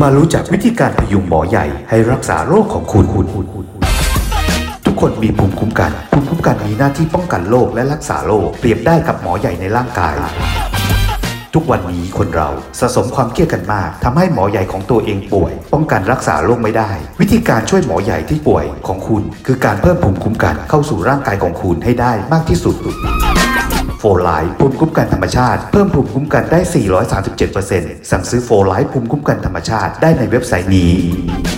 มารู้จักวิธีการพยุงหมอใหญ่ให้รักษาโรคของคุณทุกคนมีภูมิคุ้มกัน ภูมิคุ้มกันมีหน้าที่ป้องกันโรคและรักษาโรคเปรียบได้กับหมอใหญ่ในร่างกาย ทุกวันนี้คนเราสะสมความเครียดกันมากทำให้หมอใหญ่ของตัวเองป่วย ป้องกันรักษาโรคไม่ได้ วิธีการช่วยหมอใหญ่ที่ป่วยของคุณ คือการเพิ่มภูมิคุ้มกันเข้าสู่ร่างกายของคุณให้ได้มากที่สุด โฟไลท์ภูมิคุ้มกันธรรมชาติ เพิ่มภูมิคุ้มกันได้ 437%สั่งซื้อโฟไลท์ภูมิคุ้มกันธรรมชาติได้ในเว็บไซต์นี้